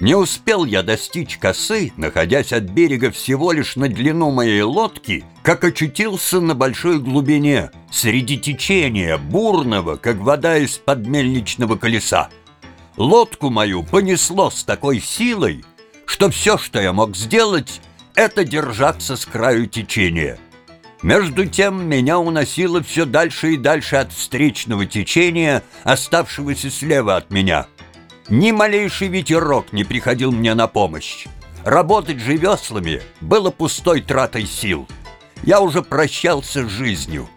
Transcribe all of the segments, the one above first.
Не успел я достичь косы, находясь от берега всего лишь на длину моей лодки, как очутился на большой глубине, среди течения, бурного, как вода из-под мельничного колеса. Лодку мою понесло с такой силой, что все, что я мог сделать, это держаться с краю течения. Между тем меня уносило все дальше и дальше от встречного течения, оставшегося слева от меня — ни малейший ветерок не приходил мне на помощь. Работать же веслами было пустой тратой сил. Я уже прощался с жизнью.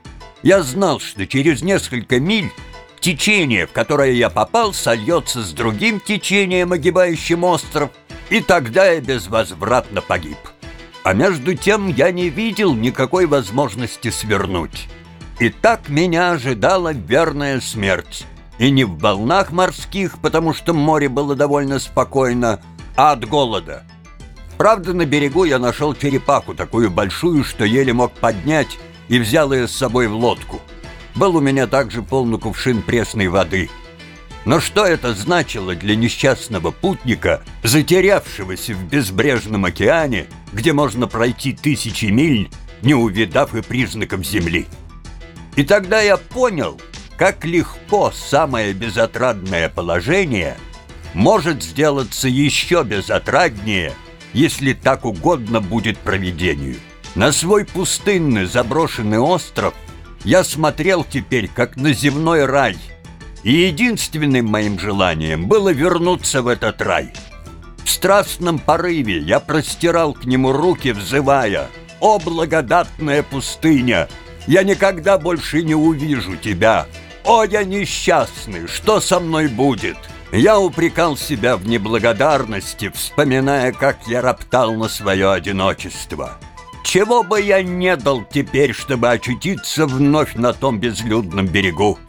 Я знал, что через несколько миль течение, в которое я попал, сольется с другим течением, огибающим остров, и тогда я безвозвратно погиб. А между тем я не видел никакой возможности свернуть. И так меня ожидала верная смерть. И не в волнах морских, потому что море было довольно спокойно, а от голода. Правда, на берегу я нашел черепаху, такую большую, что еле мог поднять, и взял ее с собой в лодку. Был у меня также полный кувшин пресной воды. Но что это значило для несчастного путника, затерявшегося в безбрежном океане, где можно пройти тысячи миль, не увидав и признаком земли? И тогда я понял — как легко самое безотрадное положение может сделаться еще безотраднее, если так угодно будет проведению. На свой пустынный заброшенный остров я смотрел теперь как на земной рай, и единственным моим желанием было вернуться в этот рай. В страстном порыве я простирал к нему руки, взывая «О, благодатная пустыня! Я никогда больше не увижу тебя!» «О, я несчастный! Что со мной будет?» Я упрекал себя в неблагодарности, вспоминая, как я роптал на свое одиночество. Чего бы я не дал теперь, чтобы очутиться вновь на том безлюдном берегу?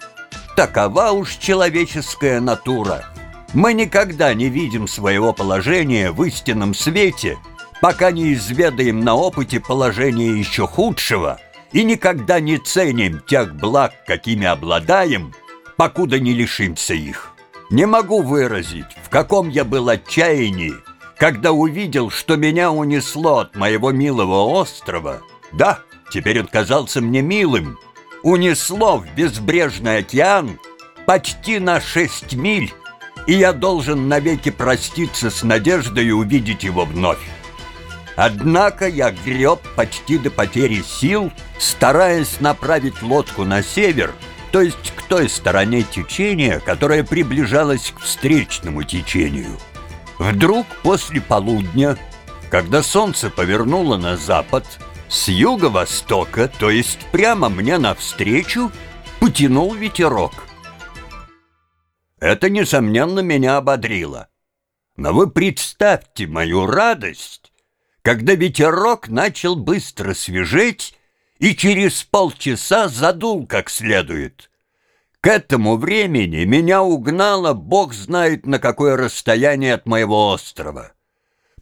Такова уж человеческая натура. Мы никогда не видим своего положения в истинном свете, пока не изведаем на опыте положение еще худшего – и никогда не ценим тех благ, какими обладаем, покуда не лишимся их. Не могу выразить, в каком я был отчаянии, когда увидел, что меня унесло от моего милого острова. Да, теперь он казался мне милым. Унесло в безбрежный океан почти на шесть миль, и я должен навеки проститься с надеждой увидеть его вновь. Однако я греб почти до потери сил, стараясь направить лодку на север, то есть к той стороне течения, которая приближалась к встречному течению. Вдруг после полудня, когда солнце повернуло на запад, с юго-востока, то есть прямо мне навстречу, потянул ветерок. Это, несомненно, меня ободрило. Но вы представьте мою радость, когда ветерок начал быстро свежеть и через полчаса задул как следует. К этому времени меня угнало бог знает на какое расстояние от моего острова.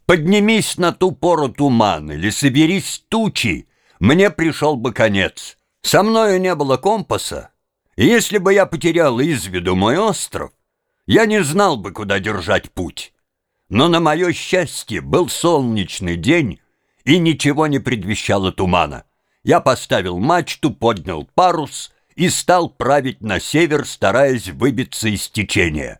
Поднимись на ту пору туман или соберись тучи, мне пришел бы конец. Со мною не было компаса, и если бы я потерял из виду мой остров, я не знал бы, куда держать путь. Но на мое счастье был солнечный день, и ничего не предвещало тумана. Я поставил мачту, поднял парус и стал править на север, стараясь выбиться из течения.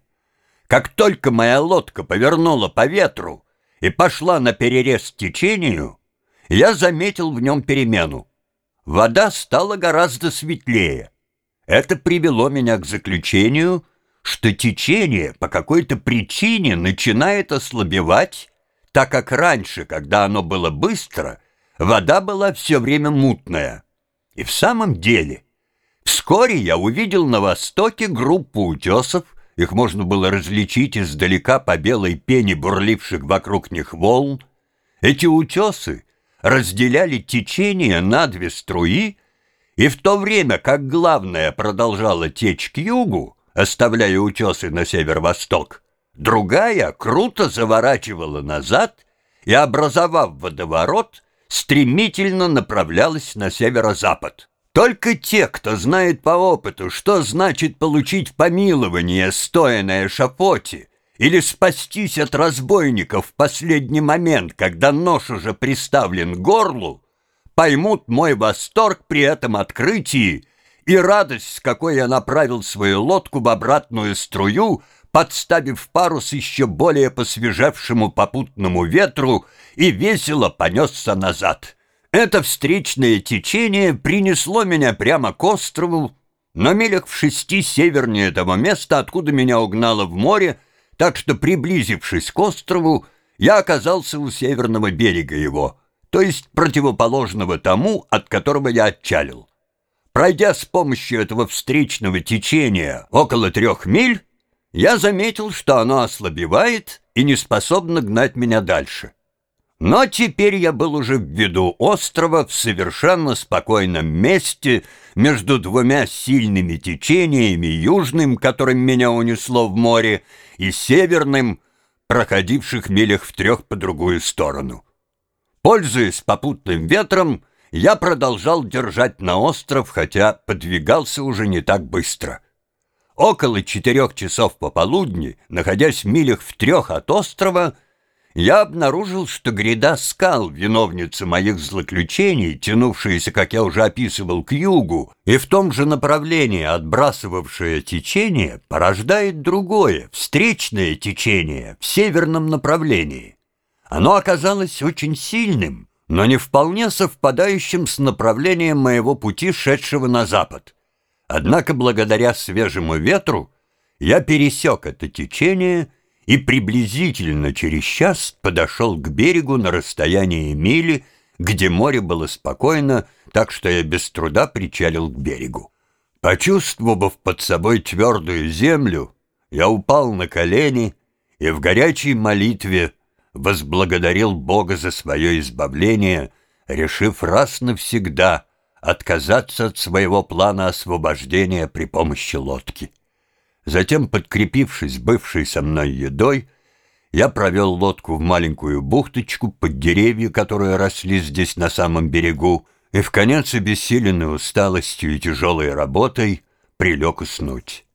Как только моя лодка повернула по ветру и пошла на перерез течению, я заметил в нем перемену. Вода стала гораздо светлее. Это привело меня к заключению — что течение по какой-то причине начинает ослабевать, так как раньше, когда оно было быстро, вода была все время мутная. И в самом деле, вскоре я увидел на востоке группу утесов, их можно было различить издалека по белой пене бурливших вокруг них волн. Эти утесы разделяли течение на две струи, и в то время как главное продолжало течь к югу, оставляя утесы на северо-восток. Другая круто заворачивала назад и, образовав водоворот, стремительно направлялась на северо-запад. Только те, кто знает по опыту, что значит получить помилование, стоя на эшафоте, или спастись от разбойников в последний момент, когда нож уже приставлен к горлу, поймут мой восторг при этом открытии и радость, с какой я направил свою лодку в обратную струю, подставив парус еще более посвежевшему попутному ветру и весело понесся назад. Это встречное течение принесло меня прямо к острову, на милях в шести севернее того места, откуда меня угнало в море, так что, приблизившись к острову, я оказался у северного берега его, то есть противоположного тому, от которого я отчалил. Пройдя с помощью этого встречного течения около трех миль, я заметил, что оно ослабевает и не способно гнать меня дальше. Но теперь я был уже в виду острова в совершенно спокойном месте между двумя сильными течениями, южным, которым меня унесло в море, и северным, проходивших милях в трех по другую сторону. Пользуясь попутным ветром, я продолжал держать на остров, хотя подвигался уже не так быстро. Около четырех часов пополудни, находясь в милях в трех от острова, я обнаружил, что гряда скал, виновница моих злоключений, тянувшаяся, как я уже описывал, к югу, и в том же направлении отбрасывавшее течение, порождает другое, встречное течение в северном направлении. Оно оказалось очень сильным, но не вполне совпадающим с направлением моего пути, шедшего на запад. Однако благодаря свежему ветру я пересек это течение и приблизительно через час подошел к берегу на расстоянии мили, где море было спокойно, так что я без труда причалил к берегу. Почувствовав под собой твердую землю, я упал на колени и в горячей молитве возблагодарил Бога за свое избавление, решив раз навсегда отказаться от своего плана освобождения при помощи лодки. Затем, подкрепившись бывшей со мной едой, я провел лодку в маленькую бухточку под деревья, которые росли здесь на самом берегу, и в конец обессиленной усталостью и тяжелой работой прилег уснуть.